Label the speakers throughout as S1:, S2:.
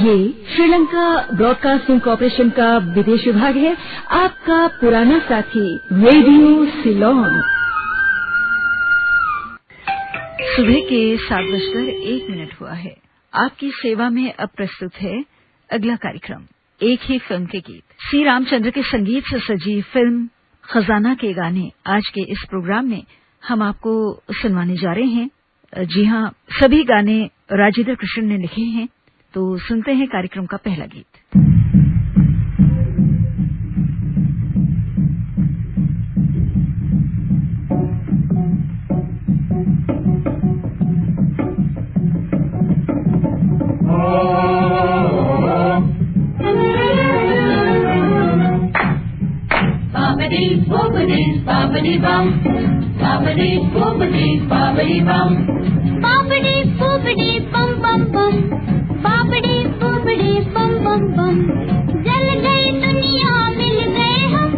S1: ये Sri Lanka broadcasting corporation का विदेश विभाग है। आपका पुराना साथी, रेडियो सिलोन। सुबह के सात बजकर एक मिनट हुआ है। आपकी सेवा में अब प्रस्तुत है अगला कार्यक्रम, एक ही फ़िल्म के गीत। सी रामचंद्र के संगीत से सजी फ़िल्म, खजाना के गाने। आज के इस प्रोग्राम में हम आपको सुनवाने जा रहे हैं। जी हाँ, सभी गाने राजेंद्र कृष्ण ने लिखे हैं। तो सुनते हैं कार्यक्रम का पहला गीत
S2: Bobbity bum, bobbity boobity bobbity bum, bobbity boobity bum bum bum, bobbity boobity bum bum bum. जल गई दुनिया मिल गए हम,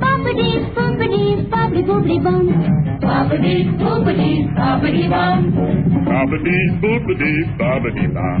S2: bobbity boobity bobbity boobity bum, bobbity boobity bobbity bum,
S3: bobbity boobity bobbity bum.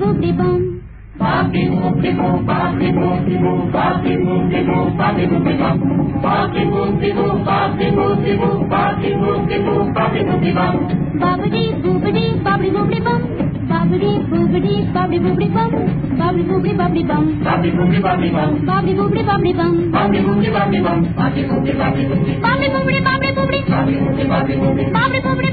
S2: boopity boom. Boppy boopity boom, boppy boopity boom, boppy boopity boom, boppy boopity
S4: boom. Boppy boopity boom,
S2: boppy boopity boom, boppy
S4: boopity boom, boppy boopity boom. Boppity boopity, boppity
S2: boopity boom. Bobbity boobity
S4: bobbity boobity bum Bobbity boobity
S2: bobbity bum Bobbity boobity
S4: bobbity bum
S2: Bobbity boobity
S4: bobbity bum
S2: Bobbity boobity
S4: bobbity bum Bobbity boobity bobbity bum Bobbity boobity bobbity boobity Bobbity boobity bobbity boobity Bobbity boobity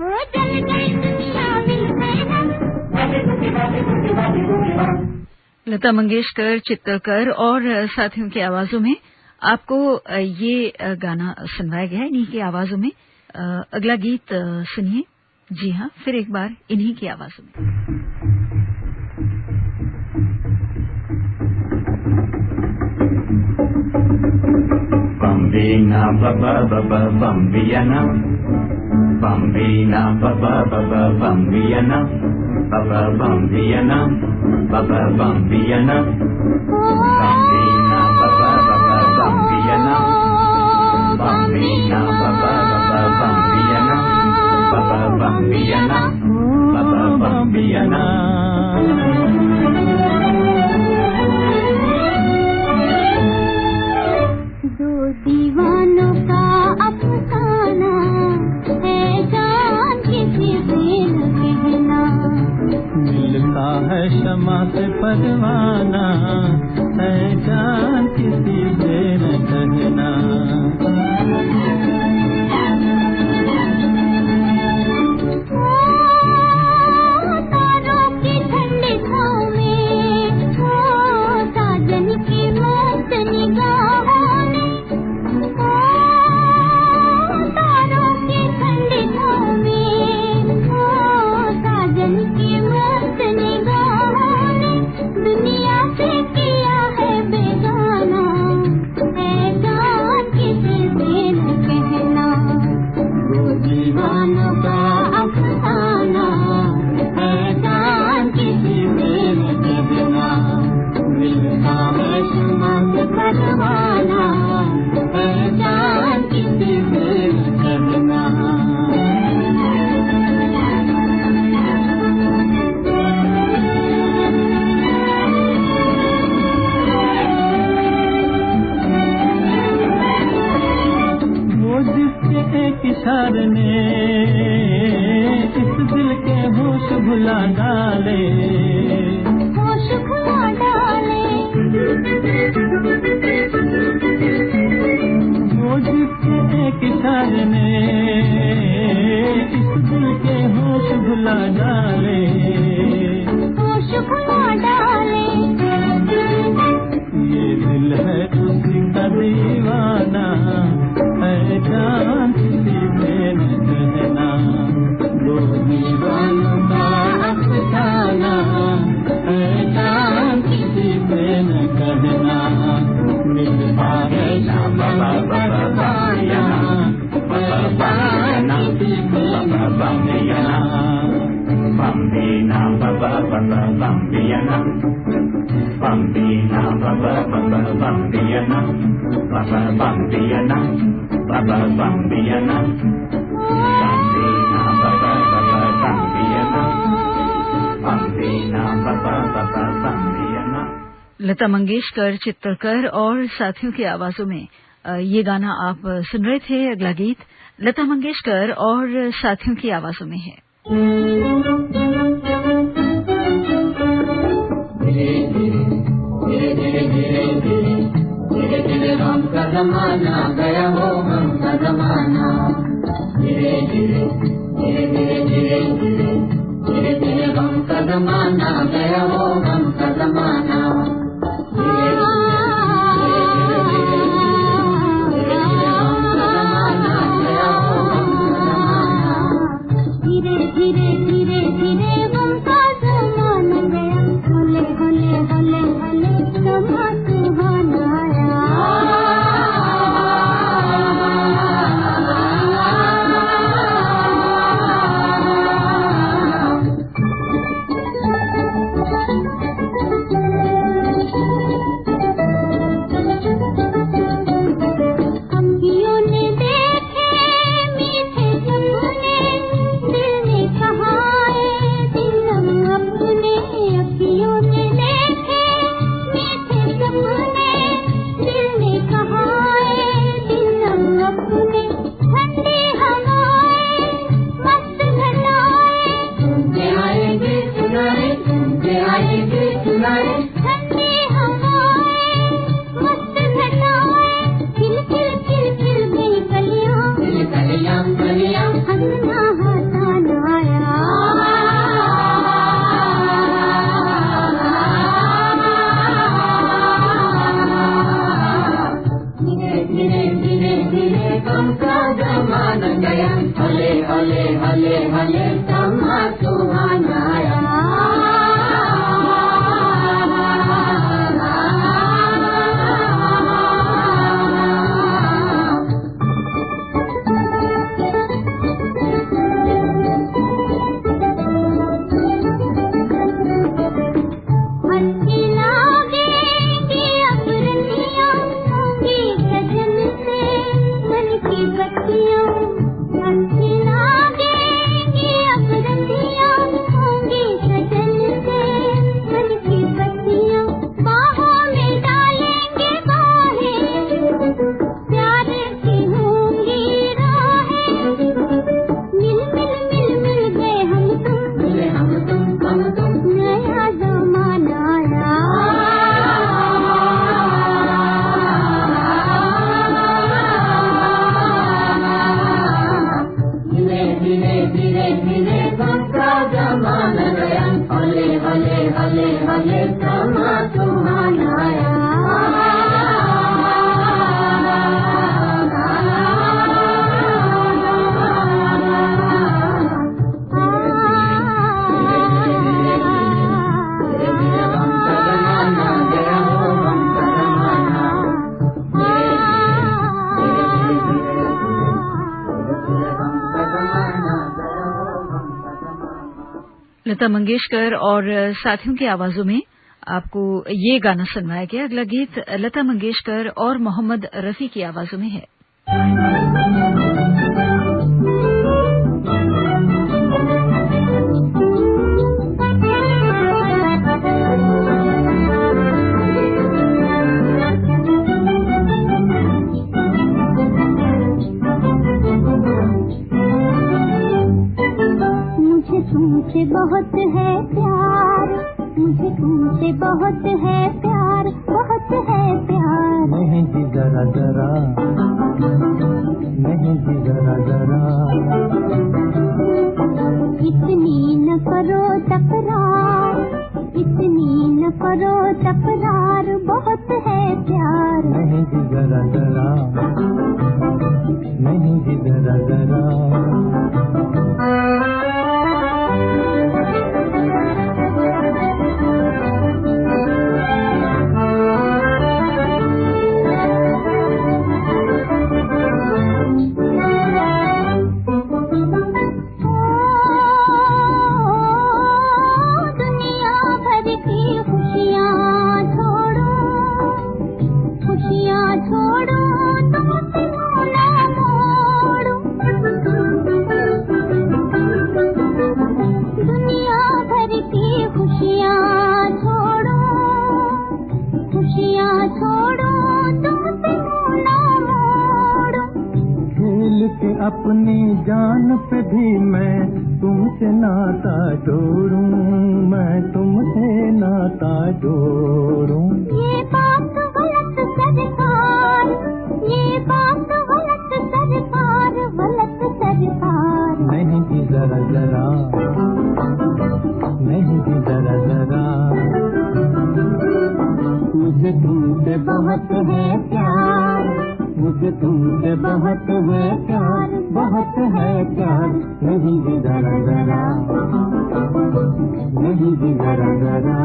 S2: हो चल गई दुनिया मिल गए हम.
S1: लता मंगेशकर चित्तरकर और साथियों की आवाजों में आपको ये गाना सुनवाया गया है इन्हीं की आवाजों में अगला गीत सुनिए जी हाँ फिर एक बार इन्हीं की आवाजों में
S5: Bambina baba baba bambiana Bambina baba baba bambiana Baba bambiana Baba bambiana Bambina baba
S2: न
S6: जाने
S1: लता मंगेशकर चित्रकर और साथियों की आवाजों में ये गाना आप सुन रहे थे, अगला गीत लता मंगेशकर और साथियों की आवाजों में है।
S2: जमाना गया वो हम का जमाना धीरे धीरे धीरे धीरे धीरे धीरे धीरे धीरे हम का जमाना गया वो हम का जमाना Tama
S1: लता मंगेशकर और साथियों की आवाजों में आपको ये गाना सुनवाया गया। अगला गीत लता मंगेशकर और मोहम्मद रफी की आवाजों में है।
S3: प्यार बहुत है प्यार।
S4: नहीं जी जरा जरा। नहीं जी जरा जरा।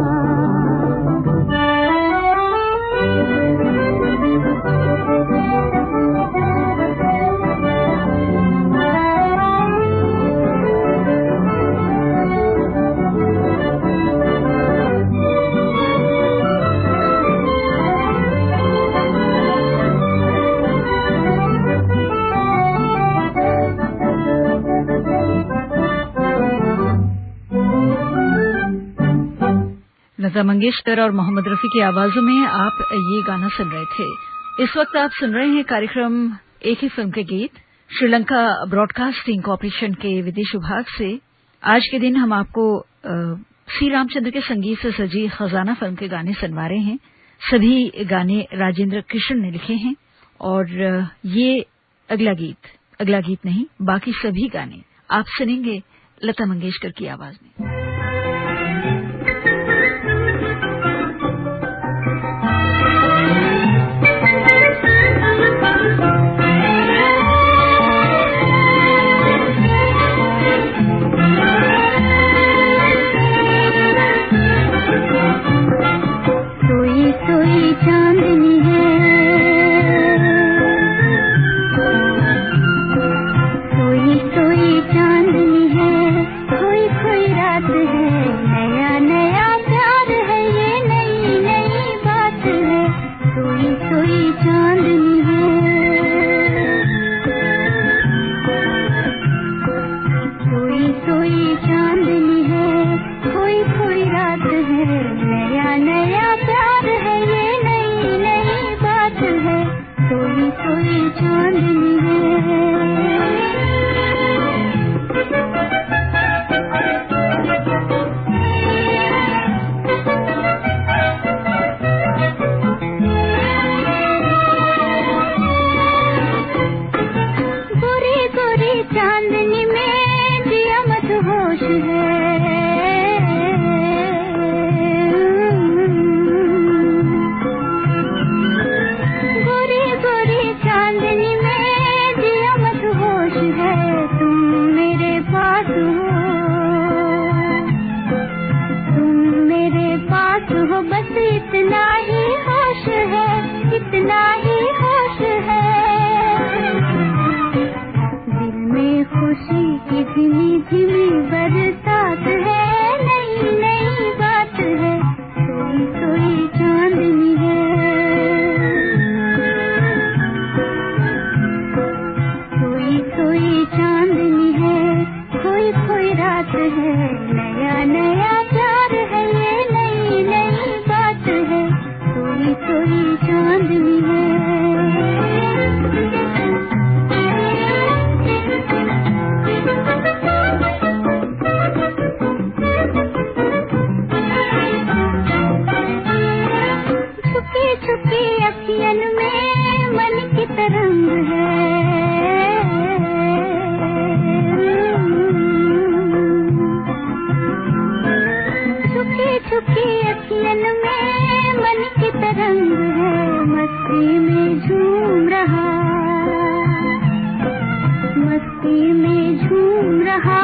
S2: लता मंगेशकर और मोहम्मद रफी की आवाजों में आप ये गाना सुन रहे थे। इस वक्त आप सुन रहे हैं कार्यक्रम एक ही फ़िल्म के गीत, श्रीलंका ब्रॉडकास्टिंग कॉरपोरेशन के विदेश विभाग से। आज के दिन हम आपको सी रामचंद्र के संगीत से सजी खजाना फ़िल्म के गाने सुनवा रहे हैं। सभी गाने राजेंद्र कृष्ण ने लिखे हैं और ये अगला गीत अगला गीत नहीं, बाकी सभी गाने आप सुनेंगे लता मंगेशकर की आवाज़ में। किमी झूम रहा मस्ती में झूम रहा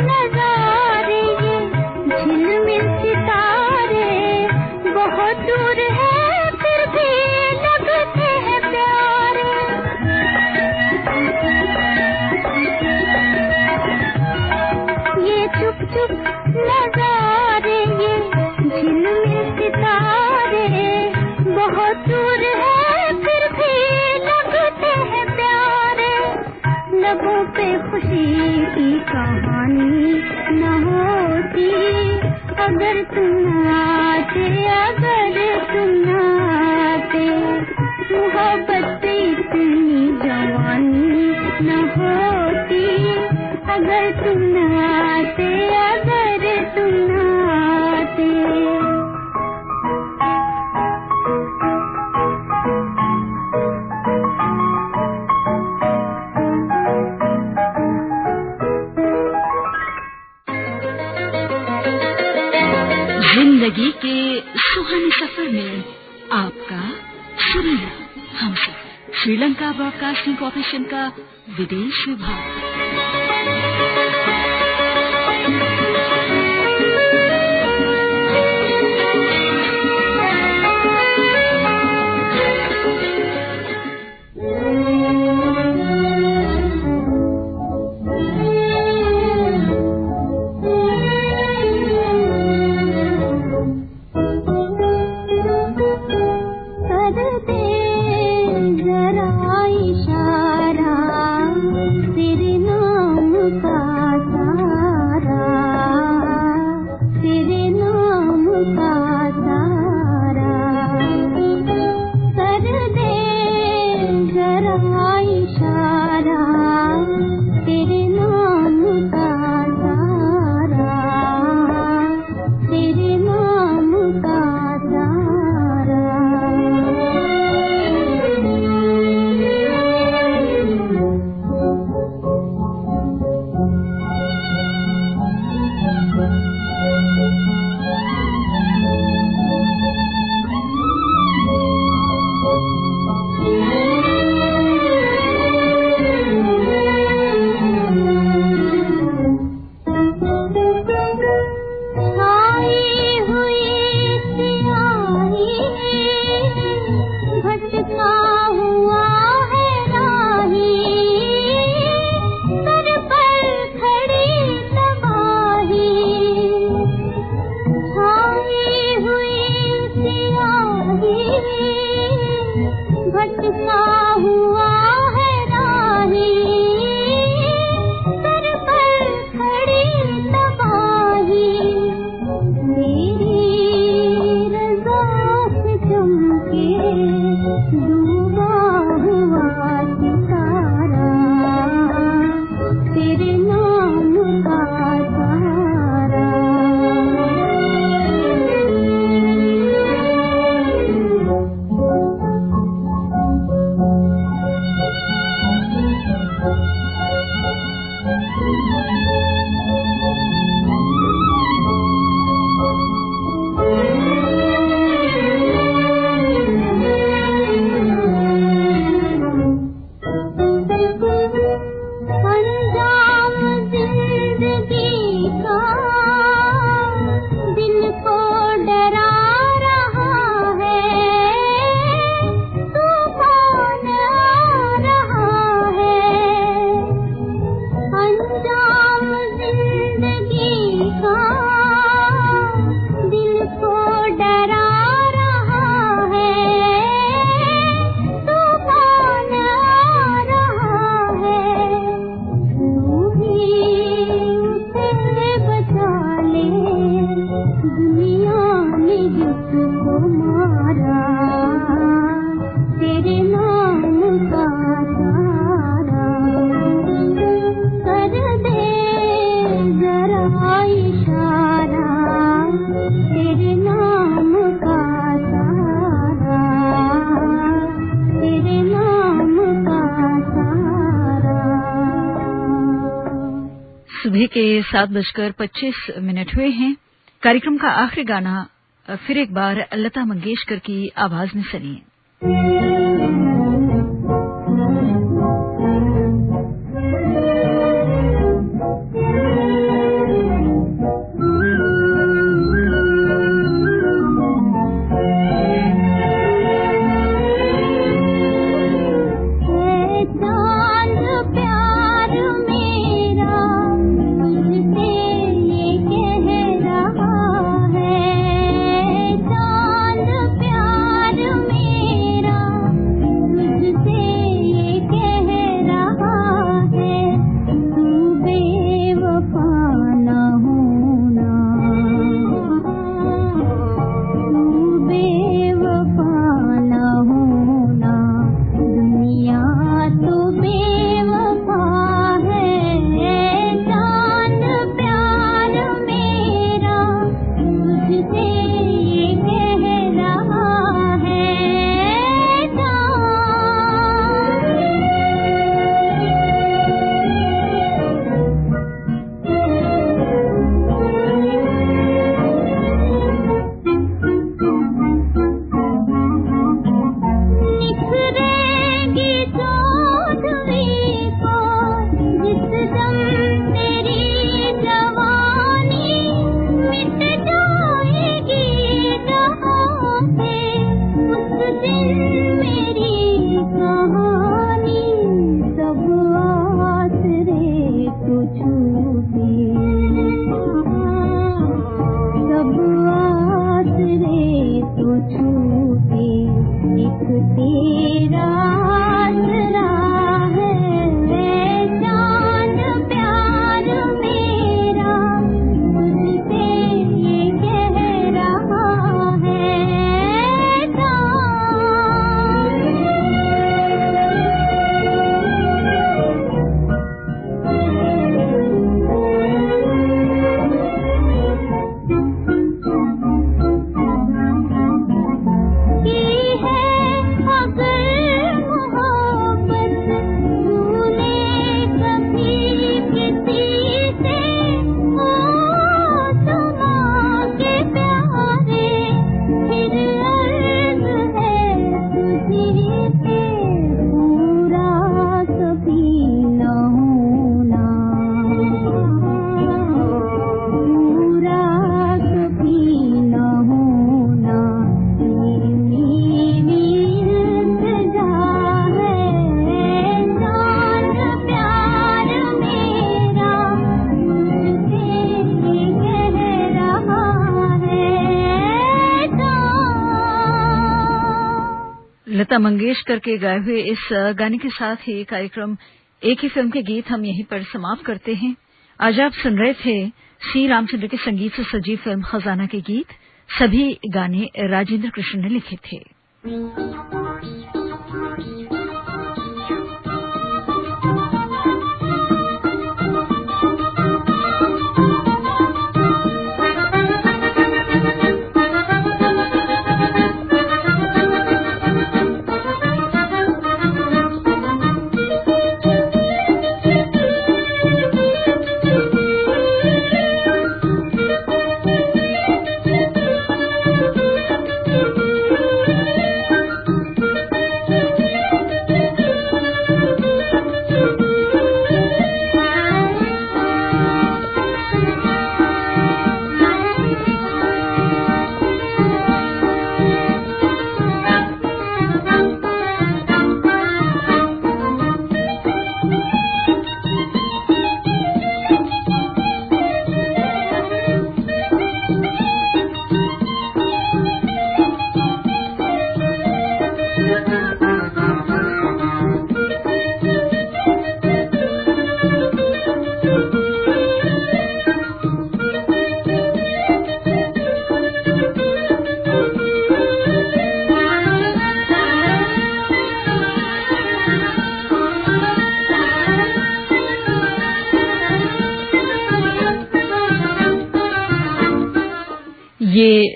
S2: ಮಾತನಾಡ श्रीलंका ब्रॉडकास्टिंग कॉरपोरेशन का विदेश विभाग। बन जा सुबह के सात बजकर पच्चीस मिनट हुए हैं। कार्यक्रम का आखिरी गाना, फिर एक बार लता मंगेशकर की आवाज़ में सुनिए। छूती Thank you.
S1: लता मंगेशकर के गाए हुए इस गाने के साथ ही कार्यक्रम, एक ही फ़िल्म के गीत हम यहीं पर समाप्त करते हैं। आज आप सुन रहे थे श्री रामचंद्र के संगीत से सजीव फ़िल्म खजाना के गीत। सभी गाने राजेंद्र कृष्ण ने लिखे थे।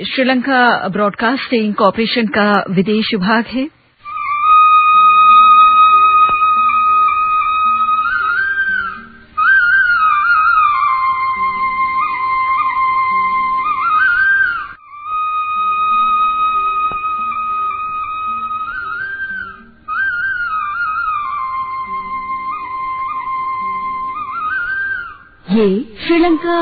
S1: श्रीलंका ब्रॉडकास्टिंग कॉरपोरेशन का विदेश विभाग है।